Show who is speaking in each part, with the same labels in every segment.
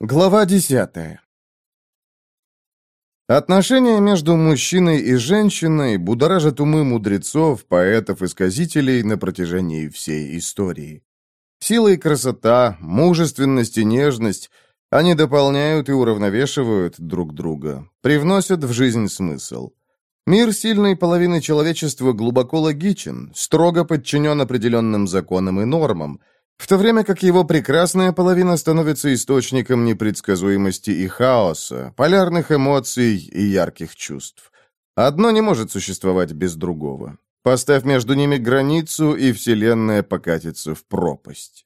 Speaker 1: Глава десятая. Отношения между мужчиной и женщиной будоражат умы мудрецов, поэтов и сказителей на протяжении всей истории. Сила и красота, мужественность и нежность – они дополняют и уравновешивают друг друга, привносят в жизнь смысл. Мир сильной половины человечества глубоко логичен, строго подчинен определенным законам и нормам – в то время как его прекрасная половина становится источником непредсказуемости и хаоса, полярных эмоций и ярких чувств. Одно не может существовать без другого. Поставь между ними границу, и Вселенная покатится в пропасть.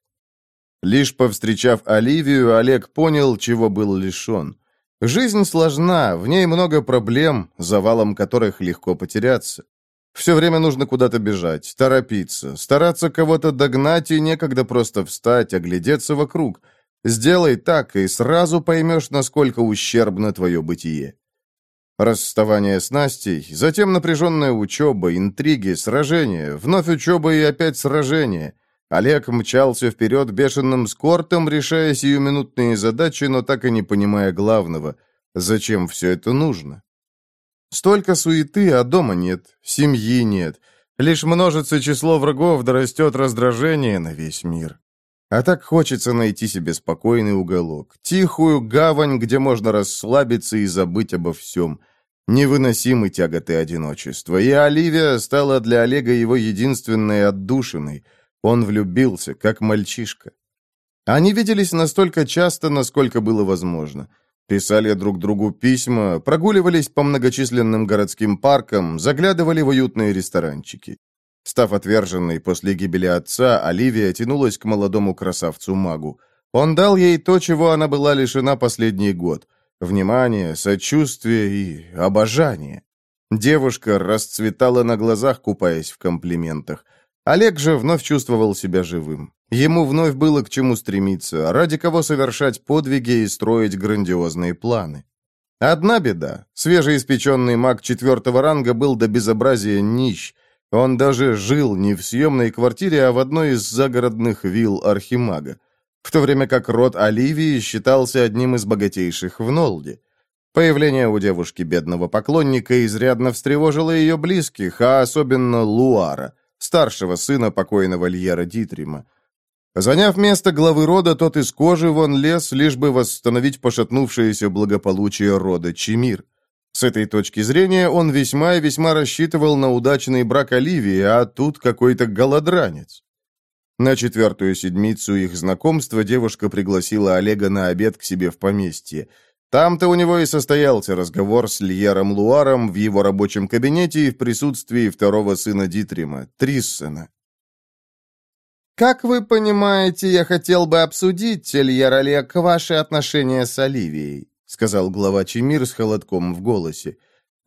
Speaker 1: Лишь повстречав Оливию, Олег понял, чего был лишен. Жизнь сложна, в ней много проблем, завалом которых легко потеряться. Все время нужно куда-то бежать, торопиться, стараться кого-то догнать и некогда просто встать, оглядеться вокруг. Сделай так, и сразу поймешь, насколько ущербно твое бытие. Расставание с Настей, затем напряженная учеба, интриги, сражения, вновь учеба и опять сражения. Олег мчался вперед бешеным скортом, решая сиюминутные задачи, но так и не понимая главного – зачем все это нужно? Столько суеты, а дома нет, семьи нет. Лишь множится число врагов, да растет раздражение на весь мир. А так хочется найти себе спокойный уголок, тихую гавань, где можно расслабиться и забыть обо всем. Невыносимы тяготы одиночества, и Оливия стала для Олега его единственной отдушиной. Он влюбился, как мальчишка. Они виделись настолько часто, насколько было возможно – Писали друг другу письма, прогуливались по многочисленным городским паркам, заглядывали в уютные ресторанчики. Став отверженной после гибели отца, Оливия тянулась к молодому красавцу-магу. Он дал ей то, чего она была лишена последний год – внимание, сочувствие и обожание. Девушка расцветала на глазах, купаясь в комплиментах. Олег же вновь чувствовал себя живым. Ему вновь было к чему стремиться, ради кого совершать подвиги и строить грандиозные планы. Одна беда. Свежеиспеченный маг четвертого ранга был до безобразия нищ. Он даже жил не в съемной квартире, а в одной из загородных вилл Архимага, в то время как род Оливии считался одним из богатейших в Нолде. Появление у девушки бедного поклонника изрядно встревожило ее близких, а особенно Луара – старшего сына покойного Льера Дитрима. Заняв место главы рода, тот из кожи вон лез, лишь бы восстановить пошатнувшееся благополучие рода Чемир. С этой точки зрения он весьма и весьма рассчитывал на удачный брак Оливии, а тут какой-то голодранец. На четвертую седмицу их знакомства девушка пригласила Олега на обед к себе в поместье. Там-то у него и состоялся разговор с Льером Луаром в его рабочем кабинете и в присутствии второго сына Дитрима, Триссена. «Как вы понимаете, я хотел бы обсудить, Льер Олег, ваши отношения с Оливией», сказал глава Чемир с холодком в голосе.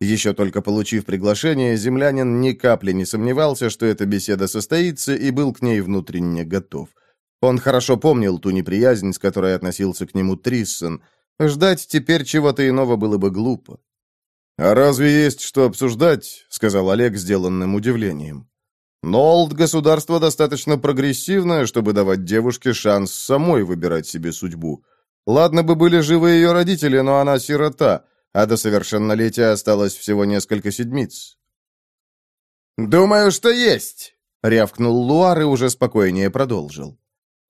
Speaker 1: Еще только получив приглашение, землянин ни капли не сомневался, что эта беседа состоится, и был к ней внутренне готов. Он хорошо помнил ту неприязнь, с которой относился к нему Триссен – Ждать теперь чего-то иного было бы глупо. «А разве есть что обсуждать?» — сказал Олег сделанным удивлением. «Нолд — государство достаточно прогрессивное, чтобы давать девушке шанс самой выбирать себе судьбу. Ладно бы были живы ее родители, но она сирота, а до совершеннолетия осталось всего несколько седмиц». «Думаю, что есть», — рявкнул Луар и уже спокойнее продолжил.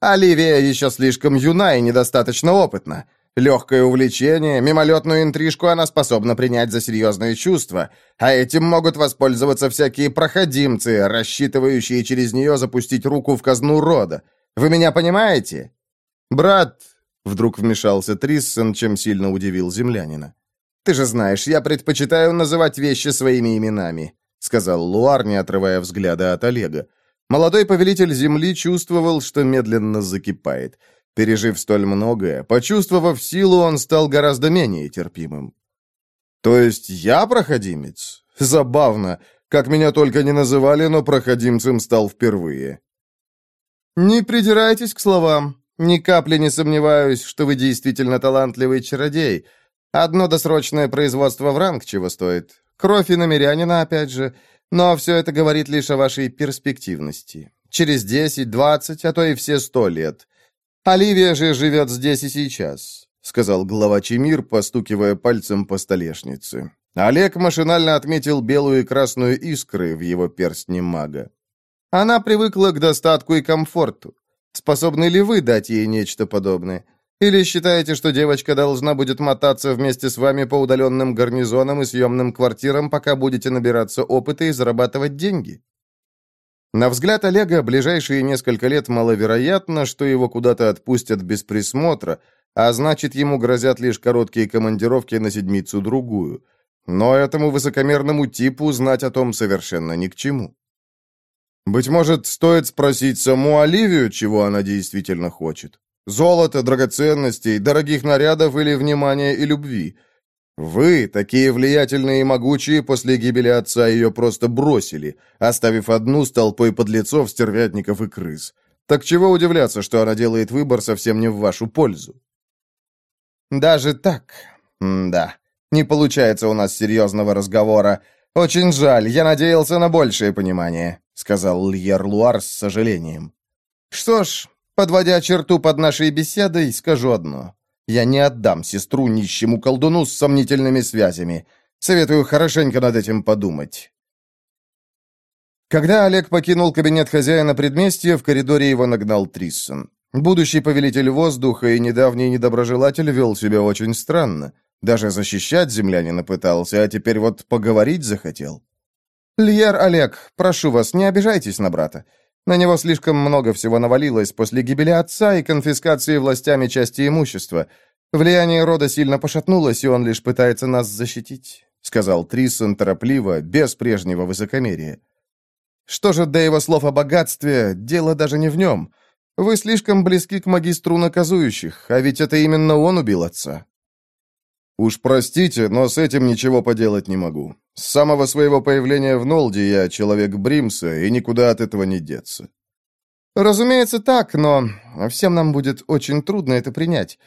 Speaker 1: «Оливия еще слишком юна и недостаточно опытна. Легкое увлечение, мимолетную интрижку она способна принять за серьезные чувства, а этим могут воспользоваться всякие проходимцы, рассчитывающие через нее запустить руку в казну рода. Вы меня понимаете? Брат, вдруг вмешался Триссен, чем сильно удивил землянина. Ты же знаешь, я предпочитаю называть вещи своими именами, сказал Луар, не отрывая взгляда от Олега. Молодой повелитель земли чувствовал, что медленно закипает. Пережив столь многое, почувствовав силу, он стал гораздо менее терпимым. «То есть я проходимец? Забавно. Как меня только не называли, но проходимцем стал впервые». «Не придирайтесь к словам. Ни капли не сомневаюсь, что вы действительно талантливый чародей. Одно досрочное производство в ранг чего стоит. Кровь и намерянина, опять же. Но все это говорит лишь о вашей перспективности. Через десять, двадцать, а то и все сто лет. Оливия же живет здесь и сейчас. сказал глава Чемир, постукивая пальцем по столешнице. Олег машинально отметил белую и красную искры в его перстне мага. Она привыкла к достатку и комфорту. Способны ли вы дать ей нечто подобное? Или считаете, что девочка должна будет мотаться вместе с вами по удаленным гарнизонам и съемным квартирам, пока будете набираться опыта и зарабатывать деньги? На взгляд Олега, ближайшие несколько лет маловероятно, что его куда-то отпустят без присмотра, а значит, ему грозят лишь короткие командировки на седмицу-другую. Но этому высокомерному типу знать о том совершенно ни к чему. Быть может, стоит спросить саму Оливию, чего она действительно хочет. Золото, драгоценностей, дорогих нарядов или внимания и любви. Вы, такие влиятельные и могучие, после гибели отца ее просто бросили, оставив одну с толпой подлецов, стервятников и крыс. Так чего удивляться, что она делает выбор совсем не в вашу пользу? Даже так? М да. Не получается у нас серьезного разговора. Очень жаль, я надеялся на большее понимание, сказал Льер Луар с сожалением. Что ж, подводя черту под нашей беседой, скажу одно. Я не отдам сестру нищему колдуну с сомнительными связями. Советую хорошенько над этим подумать. Когда Олег покинул кабинет хозяина предместья, в коридоре его нагнал Триссон. Будущий повелитель воздуха и недавний недоброжелатель вел себя очень странно. Даже защищать землянина пытался, а теперь вот поговорить захотел. «Льер Олег, прошу вас, не обижайтесь на брата. На него слишком много всего навалилось после гибели отца и конфискации властями части имущества. Влияние рода сильно пошатнулось, и он лишь пытается нас защитить», — сказал Триссон торопливо, без прежнего высокомерия. «Что же до его слов о богатстве, дело даже не в нем. Вы слишком близки к магистру наказующих, а ведь это именно он убил отца». «Уж простите, но с этим ничего поделать не могу. С самого своего появления в Нолде я человек Бримса, и никуда от этого не деться. Разумеется, так, но всем нам будет очень трудно это принять.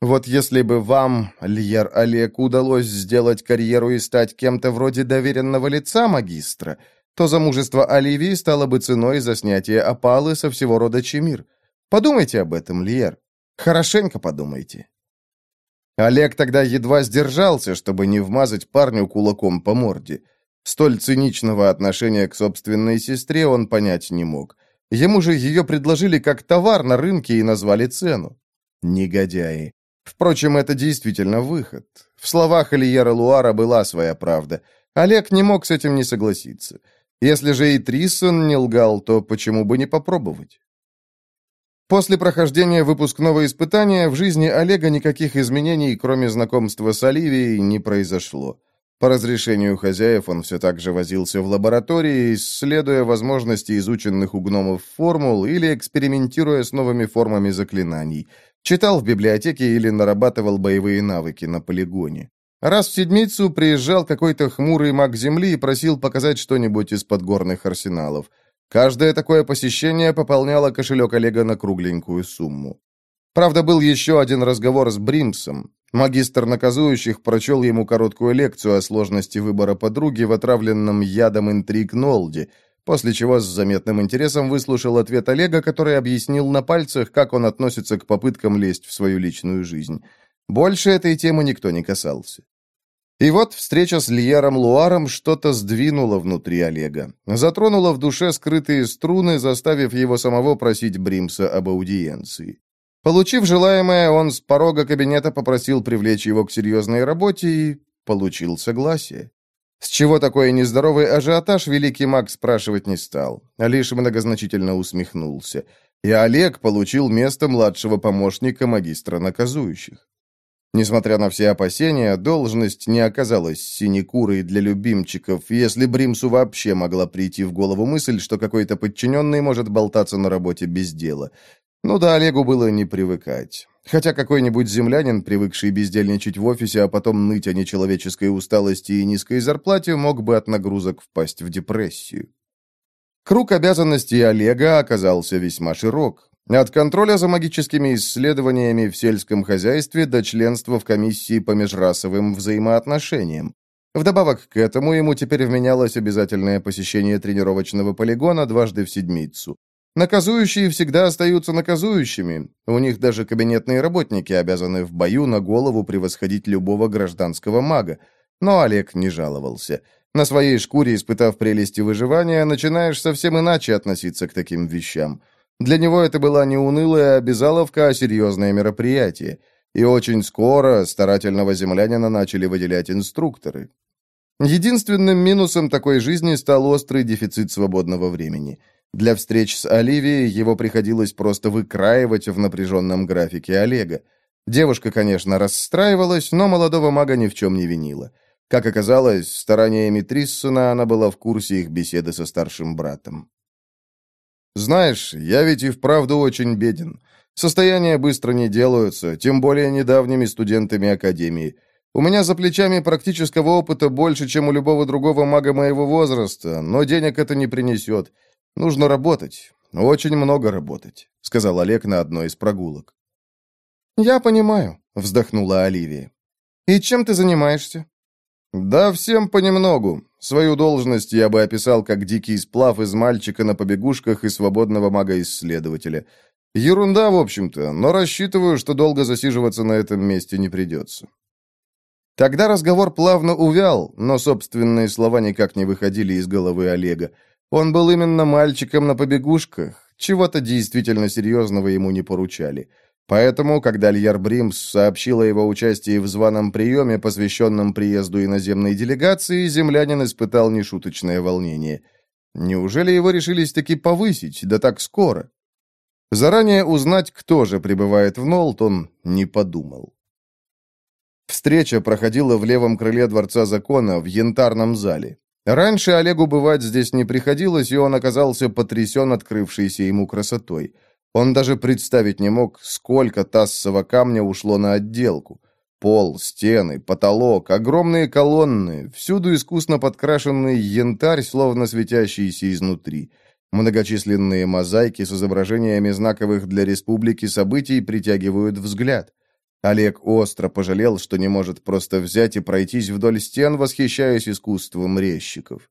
Speaker 1: Вот если бы вам, Льер Олег, удалось сделать карьеру и стать кем-то вроде доверенного лица магистра, то замужество Оливии стало бы ценой за снятие опалы со всего рода Чемир. Подумайте об этом, Льер. Хорошенько подумайте. Олег тогда едва сдержался, чтобы не вмазать парню кулаком по морде. Столь циничного отношения к собственной сестре он понять не мог. Ему же ее предложили как товар на рынке и назвали цену. Негодяи. Впрочем, это действительно выход. В словах Ильера Луара была своя правда. Олег не мог с этим не согласиться. Если же и Триссон не лгал, то почему бы не попробовать? После прохождения выпускного испытания в жизни Олега никаких изменений, кроме знакомства с Оливией, не произошло. По разрешению хозяев он все так же возился в лаборатории, исследуя возможности изученных у гномов формул или экспериментируя с новыми формами заклинаний. Читал в библиотеке или нарабатывал боевые навыки на полигоне. Раз в седмицу приезжал какой-то хмурый маг Земли и просил показать что-нибудь из подгорных арсеналов. Каждое такое посещение пополняло кошелек Олега на кругленькую сумму. Правда, был еще один разговор с Бримсом. Магистр наказующих прочел ему короткую лекцию о сложности выбора подруги в отравленном ядом интриг Нолде, после чего с заметным интересом выслушал ответ Олега, который объяснил на пальцах, как он относится к попыткам лезть в свою личную жизнь. Больше этой темы никто не касался. И вот встреча с Льером Луаром что-то сдвинула внутри Олега. Затронула в душе скрытые струны, заставив его самого просить Бримса об аудиенции. Получив желаемое, он с порога кабинета попросил привлечь его к серьезной работе и получил согласие. С чего такой нездоровый ажиотаж великий маг спрашивать не стал, а лишь многозначительно усмехнулся. И Олег получил место младшего помощника магистра наказующих. Несмотря на все опасения, должность не оказалась синекурой для любимчиков, если Бримсу вообще могла прийти в голову мысль, что какой-то подчиненный может болтаться на работе без дела. Ну да, Олегу было не привыкать. Хотя какой-нибудь землянин, привыкший бездельничать в офисе, а потом ныть о нечеловеческой усталости и низкой зарплате, мог бы от нагрузок впасть в депрессию. Круг обязанностей Олега оказался весьма широк. От контроля за магическими исследованиями в сельском хозяйстве до членства в комиссии по межрасовым взаимоотношениям. Вдобавок к этому ему теперь вменялось обязательное посещение тренировочного полигона дважды в седмицу. Наказующие всегда остаются наказующими. У них даже кабинетные работники обязаны в бою на голову превосходить любого гражданского мага. Но Олег не жаловался. На своей шкуре, испытав прелести выживания, начинаешь совсем иначе относиться к таким вещам. Для него это была не унылая обязаловка, а серьезное мероприятие. И очень скоро старательного землянина начали выделять инструкторы. Единственным минусом такой жизни стал острый дефицит свободного времени. Для встреч с Оливией его приходилось просто выкраивать в напряженном графике Олега. Девушка, конечно, расстраивалась, но молодого мага ни в чем не винила. Как оказалось, стараниями Триссона она была в курсе их беседы со старшим братом. «Знаешь, я ведь и вправду очень беден. Состояния быстро не делаются, тем более недавними студентами Академии. У меня за плечами практического опыта больше, чем у любого другого мага моего возраста, но денег это не принесет. Нужно работать, очень много работать», — сказал Олег на одной из прогулок. «Я понимаю», — вздохнула Оливия. «И чем ты занимаешься?» «Да всем понемногу. Свою должность я бы описал как дикий сплав из мальчика на побегушках и свободного мага-исследователя. Ерунда, в общем-то, но рассчитываю, что долго засиживаться на этом месте не придется». Тогда разговор плавно увял, но собственные слова никак не выходили из головы Олега. Он был именно мальчиком на побегушках, чего-то действительно серьезного ему не поручали. Поэтому, когда Льяр Бримс сообщил о его участии в званом приеме, посвященном приезду иноземной делегации, землянин испытал нешуточное волнение. Неужели его решились таки повысить, да так скоро? Заранее узнать, кто же прибывает в Нолт, он не подумал. Встреча проходила в левом крыле Дворца Закона, в янтарном зале. Раньше Олегу бывать здесь не приходилось, и он оказался потрясен открывшейся ему красотой – он даже представить не мог, сколько тассового камня ушло на отделку. Пол, стены, потолок, огромные колонны, всюду искусно подкрашенный янтарь, словно светящийся изнутри. Многочисленные мозаики с изображениями знаковых для республики событий притягивают взгляд. Олег остро пожалел, что не может просто взять и пройтись вдоль стен, восхищаясь искусством резчиков.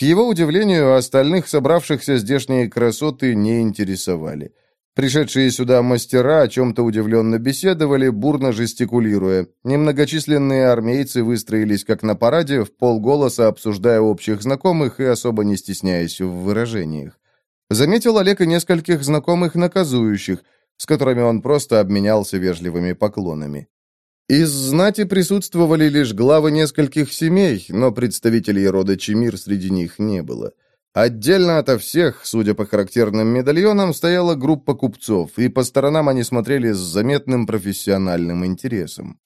Speaker 1: К его удивлению, остальных собравшихся здешние красоты не интересовали. Пришедшие сюда мастера о чем-то удивленно беседовали, бурно жестикулируя. Немногочисленные армейцы выстроились как на параде, в полголоса обсуждая общих знакомых и особо не стесняясь в выражениях. Заметил Олег и нескольких знакомых наказующих, с которыми он просто обменялся вежливыми поклонами. Из знати присутствовали лишь главы нескольких семей, но представителей рода Чемир среди них не было. Отдельно ото всех, судя по характерным медальонам, стояла группа купцов, и по сторонам они смотрели с заметным профессиональным интересом.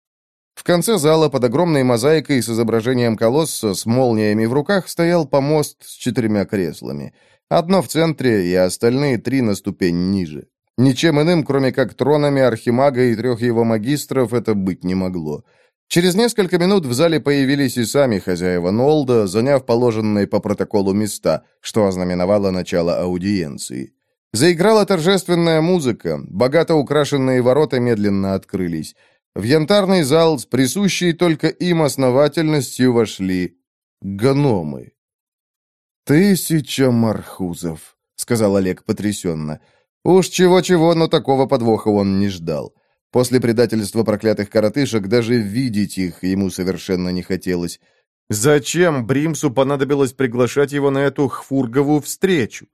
Speaker 1: В конце зала под огромной мозаикой с изображением колосса с молниями в руках стоял помост с четырьмя креслами. Одно в центре и остальные три на ступень ниже. Ничем иным, кроме как тронами архимага и трех его магистров, это быть не могло. Через несколько минут в зале появились и сами хозяева Нолда, заняв положенные по протоколу места, что ознаменовало начало аудиенции. Заиграла торжественная музыка, богато украшенные ворота медленно открылись. В янтарный зал с присущей только им основательностью вошли гномы. «Тысяча мархузов», — сказал Олег потрясенно, — Уж чего-чего, но такого подвоха он не ждал. После предательства проклятых коротышек даже видеть их ему совершенно не хотелось. Зачем Бримсу понадобилось приглашать его на эту хфургову встречу?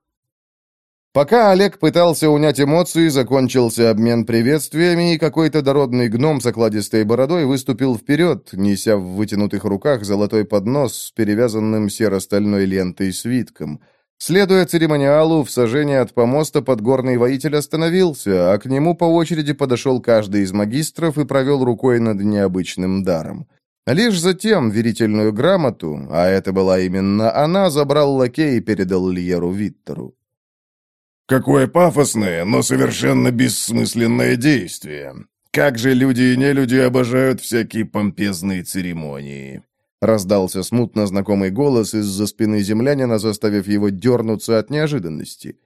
Speaker 1: Пока Олег пытался унять эмоции, закончился обмен приветствиями, и какой-то дородный гном с окладистой бородой выступил вперед, неся в вытянутых руках золотой поднос с перевязанным серо-стальной лентой свитком — Следуя церемониалу, в сожжении от помоста подгорный воитель остановился, а к нему по очереди подошел каждый из магистров и провел рукой над необычным даром. Лишь затем верительную грамоту, а это была именно она, забрал лакей и передал Льеру Виттеру.
Speaker 2: «Какое пафосное, но совершенно бессмысленное действие! Как же люди и нелюди обожают всякие помпезные церемонии!»
Speaker 1: Раздался смутно знакомый голос из-за спины землянина, заставив его дернуться от неожиданности.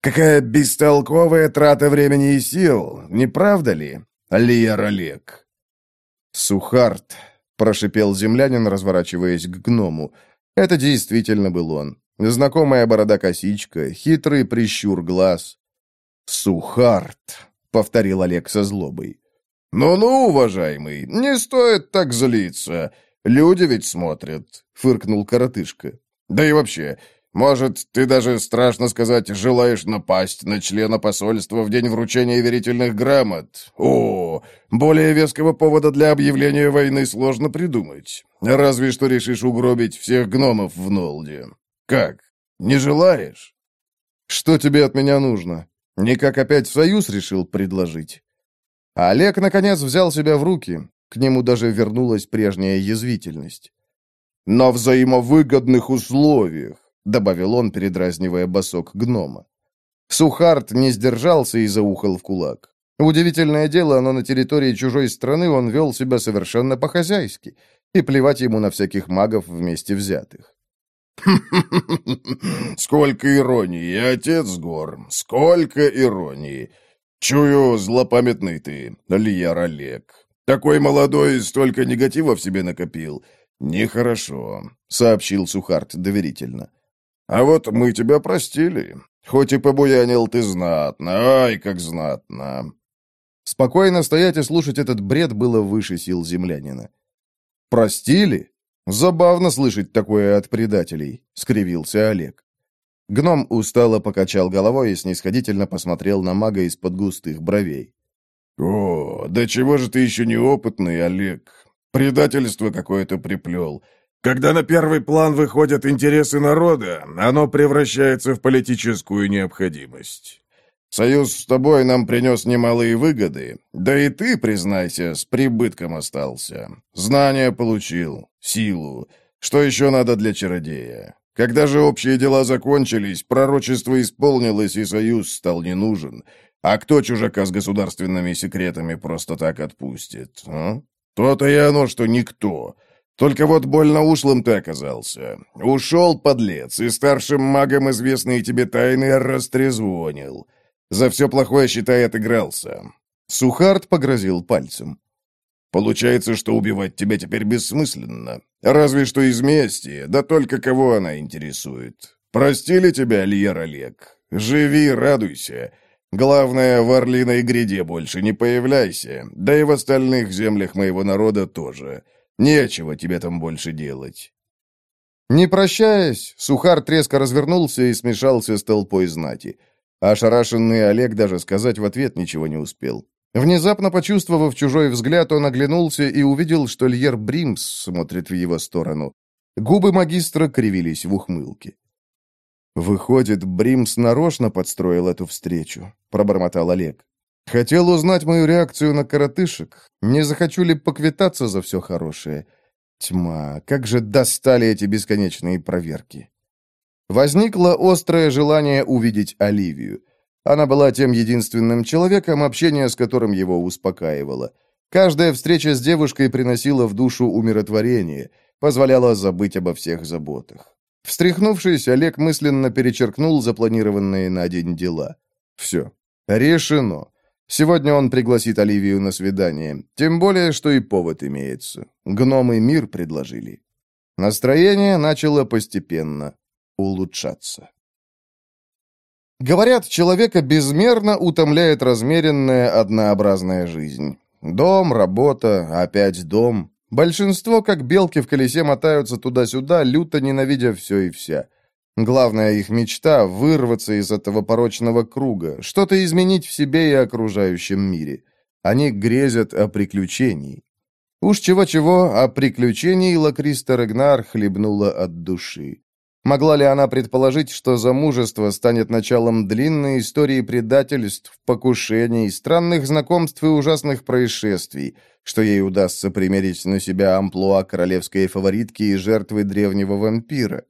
Speaker 2: «Какая бестолковая трата времени и сил, не правда ли, Алиер Олег?»
Speaker 1: «Сухарт», — прошипел землянин, разворачиваясь к гному. Это действительно был он. Знакомая борода-косичка, хитрый прищур глаз. «Сухарт», — повторил Олег со злобой.
Speaker 2: «Ну-ну, уважаемый, не стоит так злиться. Люди ведь смотрят», — фыркнул коротышка. «Да и вообще, может, ты даже, страшно сказать, желаешь напасть на члена посольства в день вручения верительных грамот? О, более веского повода для объявления войны сложно придумать. Разве что решишь угробить всех гномов в Нолде. Как, не желаешь?
Speaker 1: Что тебе от меня нужно? Никак опять союз решил предложить? Олег, наконец, взял себя в руки. К нему даже вернулась прежняя язвительность. «На взаимовыгодных условиях», — добавил он, передразнивая босок гнома. Сухарт не сдержался и заухал в кулак. Удивительное дело, но на территории чужой страны он вел себя совершенно по-хозяйски, и плевать ему на всяких магов вместе взятых.
Speaker 2: Сколько иронии, отец гор, сколько иронии! Чую, злопамятный ты, Альяр Олег. Такой молодой столько негатива в себе накопил. Нехорошо, сообщил Сухарт доверительно. А вот мы тебя простили. Хоть и побуянил ты знатно, ай, как знатно.
Speaker 1: Спокойно стоять и слушать этот бред было выше сил землянина. «Простили? Забавно слышать такое от предателей», — скривился Олег. Гном устало покачал головой и снисходительно посмотрел на мага из-под густых бровей.
Speaker 2: «О, да чего же ты еще неопытный, Олег? Предательство какое-то приплел. Когда на первый план выходят интересы народа, оно превращается в политическую необходимость. Союз с тобой нам принес немалые выгоды, да и ты, признайся, с прибытком остался. Знания получил, силу. Что еще надо для чародея? Когда же общие дела закончились, пророчество исполнилось, и союз стал не нужен. А кто чужака с государственными секретами просто так отпустит? А? То-то и оно, что никто. Только вот больно ушлым ты оказался. Ушел, подлец, и старшим магам известные тебе тайны растрезвонил. За все плохое, считай, отыгрался.
Speaker 1: Сухарт погрозил пальцем.
Speaker 2: Получается, что убивать тебя теперь бессмысленно. Разве что из мести, да только кого она интересует. Простили тебя, Льер Олег? Живи, радуйся. Главное, в Орлиной гряде больше не появляйся, да и в остальных землях моего народа тоже. Нечего тебе там больше делать».
Speaker 1: Не прощаясь, Сухар треско развернулся и смешался с толпой знати. Ошарашенный Олег даже сказать в ответ ничего не успел. Внезапно почувствовав чужой взгляд, он оглянулся и увидел, что Льер Бримс смотрит в его сторону. Губы магистра кривились в ухмылке. «Выходит, Бримс нарочно подстроил эту встречу», — пробормотал Олег. «Хотел узнать мою реакцию на коротышек. Не захочу ли поквитаться за все хорошее? Тьма, как же достали эти бесконечные проверки!» Возникло острое желание увидеть Оливию. Она была тем единственным человеком, общение с которым его успокаивало. Каждая встреча с девушкой приносила в душу умиротворение, позволяла забыть обо всех заботах. Встряхнувшись, Олег мысленно перечеркнул запланированные на день дела. Все. Решено. Сегодня он пригласит Оливию на свидание. Тем более, что и повод имеется. Гномы мир предложили. Настроение начало постепенно улучшаться. Говорят, человека безмерно утомляет размеренная однообразная жизнь. Дом, работа, опять дом. Большинство, как белки в колесе, мотаются туда-сюда, люто ненавидя все и вся. Главная их мечта — вырваться из этого порочного круга, что-то изменить в себе и окружающем мире. Они грезят о приключении. Уж чего-чего, а приключений Лакриста Рагнар хлебнула от души. Могла ли она предположить, что замужество станет началом длинной истории предательств, покушений, странных знакомств и ужасных происшествий, что ей удастся примерить на себя амплуа королевской фаворитки и жертвы древнего вампира?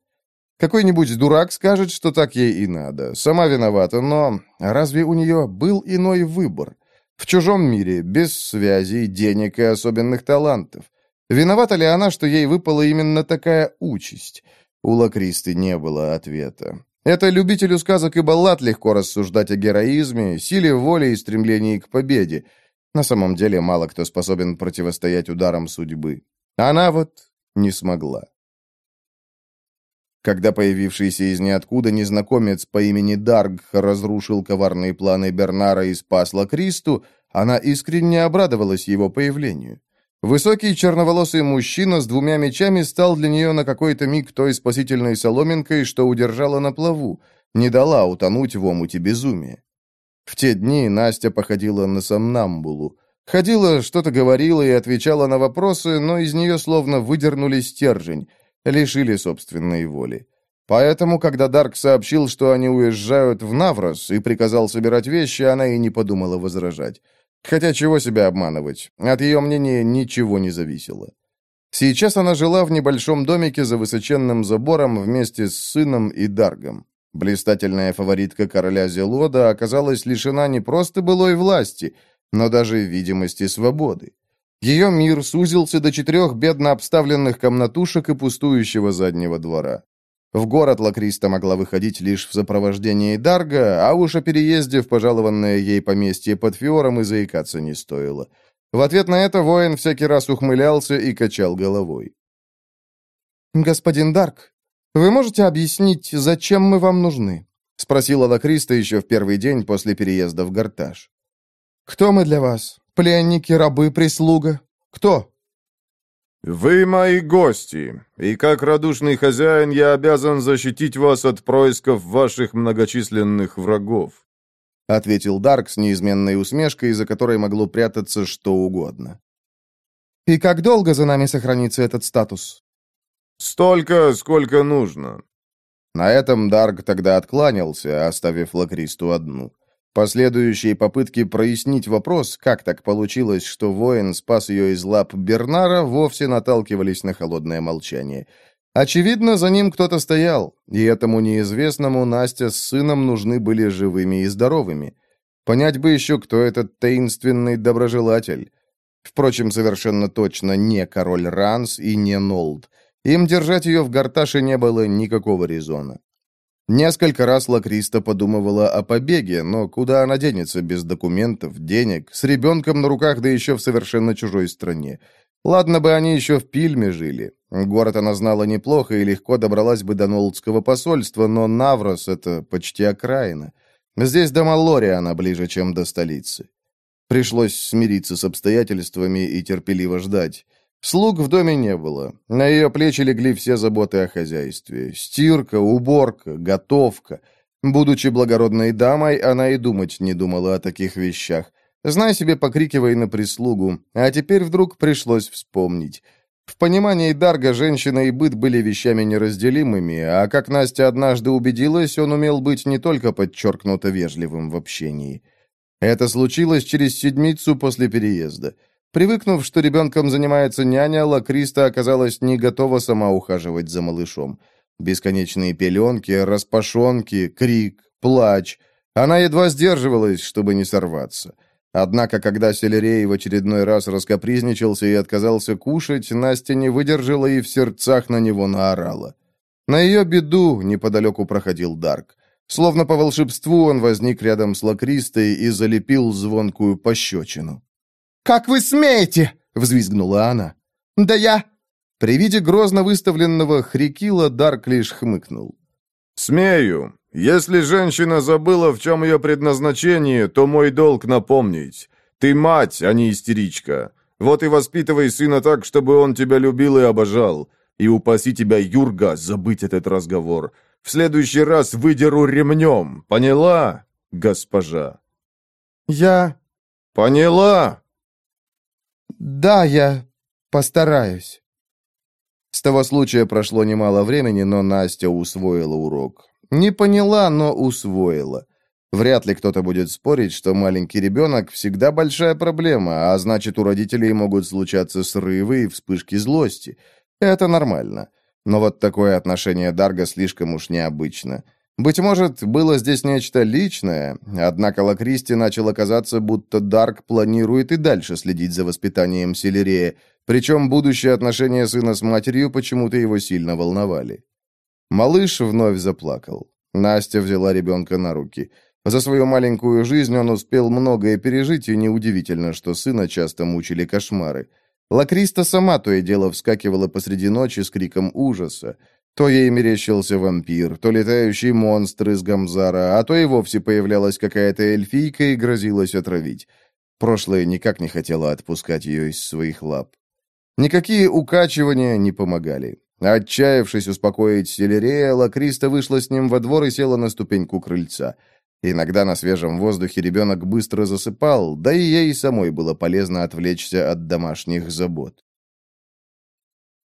Speaker 1: Какой-нибудь дурак скажет, что так ей и надо. Сама виновата, но разве у нее был иной выбор? В чужом мире, без связей, денег и особенных талантов. Виновата ли она, что ей выпала именно такая участь? У Лакристы не было ответа. Это любителю сказок и баллад легко рассуждать о героизме, силе воли и стремлении к победе. На самом деле мало кто способен противостоять ударам судьбы. Она вот не смогла. Когда появившийся из ниоткуда незнакомец по имени Дарг разрушил коварные планы Бернара и спас Лакристу, она искренне обрадовалась его появлению. Высокий черноволосый мужчина с двумя мечами стал для нее на какой-то миг той спасительной соломинкой, что удержала на плаву, не дала утонуть в омуте безумия. В те дни Настя походила на сомнамбулу. Ходила, что-то говорила и отвечала на вопросы, но из нее словно выдернули стержень, лишили собственной воли. Поэтому, когда Дарк сообщил, что они уезжают в Наврос, и приказал собирать вещи, она и не подумала возражать. Хотя чего себя обманывать? От ее мнения ничего не зависело. Сейчас она жила в небольшом домике за высоченным забором вместе с сыном и Даргом. Блистательная фаворитка короля Зелода оказалась лишена не просто былой власти, но даже видимости свободы. Ее мир сузился до четырех бедно обставленных комнатушек и пустующего заднего двора. В город Лакриста могла выходить лишь в сопровождении Дарга, а уж о переезде в пожалованное ей поместье под Фиором и заикаться не стоило. В ответ на это воин всякий раз ухмылялся и качал головой. «Господин Дарк, вы можете объяснить, зачем мы вам нужны?» — спросила Лакриста еще в первый день после переезда в Гартаж. «Кто мы для вас? Пленники, рабы, прислуга? Кто?»
Speaker 2: «Вы мои гости, и как радушный хозяин я обязан защитить вас от происков ваших многочисленных врагов», ответил Дарк с неизменной усмешкой, за которой могло прятаться что угодно.
Speaker 1: «И как долго за нами сохранится этот статус?»
Speaker 2: «Столько, сколько нужно».
Speaker 1: На этом Дарк тогда откланялся, оставив Лакристу одну. Последующие попытки прояснить вопрос, как так получилось, что воин спас ее из лап Бернара, вовсе наталкивались на холодное молчание. Очевидно, за ним кто-то стоял, и этому неизвестному Настя с сыном нужны были живыми и здоровыми. Понять бы еще, кто этот таинственный доброжелатель. Впрочем, совершенно точно не король Ранс и не Нолд. Им держать ее в горташе не было никакого резона. Несколько раз Лакриста подумывала о побеге, но куда она денется без документов, денег, с ребенком на руках, да еще в совершенно чужой стране? Ладно бы они еще в Пильме жили. Город она знала неплохо и легко добралась бы до Нолдского посольства, но Наврос — это почти окраина. Здесь до Маллориана ближе, чем до столицы. Пришлось смириться с обстоятельствами и терпеливо ждать. Слуг в доме не было. На ее плечи легли все заботы о хозяйстве. Стирка, уборка, готовка. Будучи благородной дамой, она и думать не думала о таких вещах. Знай себе, покрикивай на прислугу. А теперь вдруг пришлось вспомнить. В понимании Дарга женщина и быт были вещами неразделимыми, а как Настя однажды убедилась, он умел быть не только подчеркнуто вежливым в общении. Это случилось через седмицу после переезда. Привыкнув, что ребенком занимается няня, Лакриста оказалась не готова сама ухаживать за малышом. Бесконечные пеленки, распашонки, крик, плач. Она едва сдерживалась, чтобы не сорваться. Однако, когда Селерей в очередной раз раскопризничался и отказался кушать, Настя не выдержала и в сердцах на него наорала. На ее беду неподалеку проходил Дарк. Словно по волшебству он возник рядом с Лакристой и залепил звонкую пощечину.
Speaker 3: «Как вы смеете?» — взвизгнула она. «Да я...»
Speaker 1: При виде грозно выставленного хрикила Дарк лишь хмыкнул.
Speaker 2: «Смею. Если женщина забыла, в чем ее предназначение, то мой долг напомнить. Ты мать, а не истеричка. Вот и воспитывай сына так, чтобы он тебя любил и обожал. И упаси тебя, Юрга, забыть этот разговор. В следующий раз выдеру ремнем. Поняла, госпожа?»
Speaker 3: «Я...»
Speaker 2: «Поняла?»
Speaker 3: «Да, я постараюсь».
Speaker 1: С того случая прошло немало времени, но Настя усвоила урок. Не поняла, но усвоила. Вряд ли кто-то будет спорить, что маленький ребенок всегда большая проблема, а значит, у родителей могут случаться срывы и вспышки злости. Это нормально. Но вот такое отношение Дарга слишком уж необычно. Быть может, было здесь нечто личное, однако Лакристи начало казаться, будто Дарк планирует и дальше следить за воспитанием Селерея, причем будущие отношения сына с матерью почему-то его сильно волновали. Малыш вновь заплакал. Настя взяла ребенка на руки. За свою маленькую жизнь он успел многое пережить, и неудивительно, что сына часто мучили кошмары. Лакриста сама то и дело вскакивала посреди ночи с криком ужаса. То ей мерещился вампир, то летающий монстр из Гамзара, а то и вовсе появлялась какая-то эльфийка и грозилась отравить. Прошлое никак не хотело отпускать ее из своих лап. Никакие укачивания не помогали. Отчаявшись успокоить Селерея, Лакриста вышла с ним во двор и села на ступеньку крыльца. Иногда на свежем воздухе ребенок быстро засыпал, да и ей самой было полезно отвлечься от домашних забот.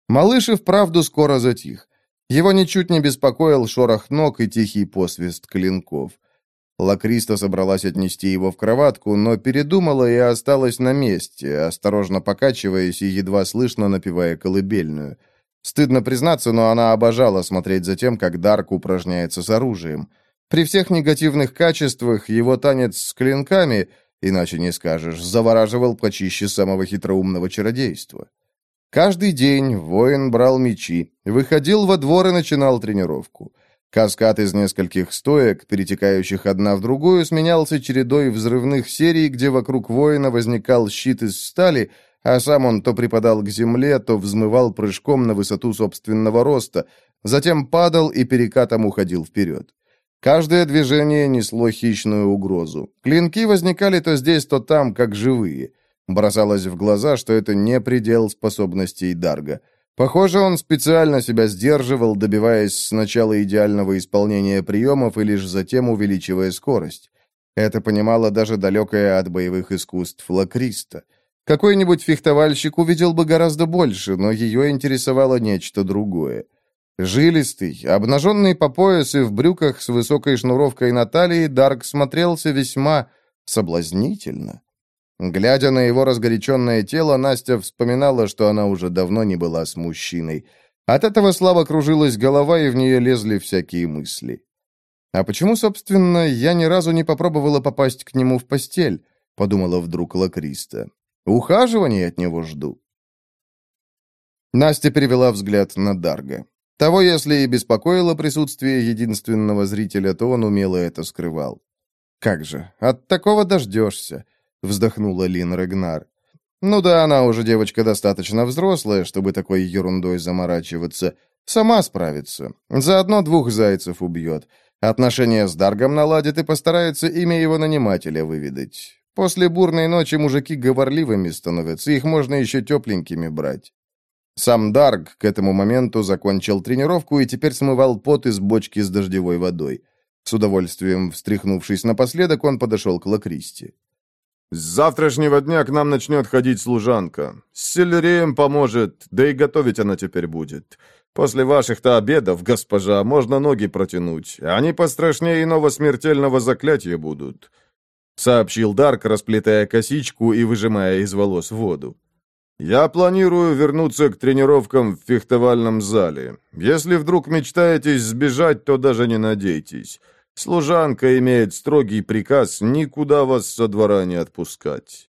Speaker 1: Малыш и вправду скоро затих. Его ничуть не беспокоил шорох ног и тихий посвист клинков. Лакриста собралась отнести его в кроватку, но передумала и осталась на месте, осторожно покачиваясь и едва слышно напевая колыбельную. Стыдно признаться, но она обожала смотреть за тем, как Дарк упражняется с оружием. При всех негативных качествах его танец с клинками, иначе не скажешь, завораживал почище самого хитроумного чародейства. Каждый день воин брал мечи, выходил во двор и начинал тренировку. Каскад из нескольких стоек, перетекающих одна в другую, сменялся чередой взрывных серий, где вокруг воина возникал щит из стали, а сам он то припадал к земле, то взмывал прыжком на высоту собственного роста, затем падал и перекатом уходил вперед. Каждое движение несло хищную угрозу. Клинки возникали то здесь, то там, как живые. Бросалось в глаза, что это не предел способностей Дарга — Похоже, он специально себя сдерживал, добиваясь сначала идеального исполнения приемов и лишь затем увеличивая скорость. Это понимала даже далекая от боевых искусств Лакриста. Какой-нибудь фехтовальщик увидел бы гораздо больше, но ее интересовало нечто другое. Жилистый, обнаженный по пояс и в брюках с высокой шнуровкой на талии, Дарк смотрелся весьма соблазнительно. Глядя на его разгоряченное тело, Настя вспоминала, что она уже давно не была с мужчиной. От этого слабо кружилась голова, и в нее лезли всякие мысли. «А почему, собственно, я ни разу не попробовала попасть к нему в постель?» — подумала вдруг Лакриста. «Ухаживаний от него жду». Настя перевела взгляд на Дарга. Того, если и беспокоило присутствие единственного зрителя, то он умело это скрывал. «Как же, от такого дождешься вздохнула Лин Регнар. Ну да, она уже девочка достаточно взрослая, чтобы такой ерундой заморачиваться. Сама справится. Заодно двух зайцев убьет. Отношения с Даргом наладит и постарается имя его нанимателя выведать. После бурной ночи мужики говорливыми становятся, их можно еще тепленькими брать. Сам Дарг к этому моменту закончил тренировку и теперь смывал пот из бочки с дождевой водой. С удовольствием встряхнувшись напоследок, он подошел к Лакристи.
Speaker 2: С завтрашнего дня к нам начнет ходить служанка. С селереем поможет, да и готовить она теперь будет. После ваших-то обедов, госпожа, можно ноги протянуть. Они пострашнее иного смертельного заклятия будут», — сообщил Дарк, расплетая косичку и выжимая из волос воду. «Я планирую вернуться к тренировкам в фехтовальном зале. Если вдруг мечтаете сбежать, то даже не надейтесь. Служанка имеет строгий приказ никуда вас со двора не отпускать».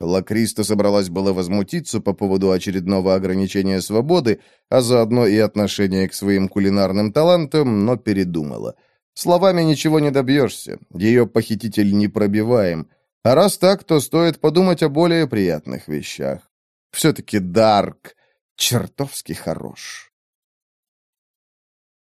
Speaker 1: Лакриста собралась было возмутиться по поводу очередного ограничения свободы, а заодно и отношения к своим кулинарным талантам, но передумала. Словами ничего не добьешься, ее похититель непробиваем. А раз так, то стоит подумать о более приятных вещах. Все-таки Дарк чертовски хорош.